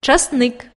часник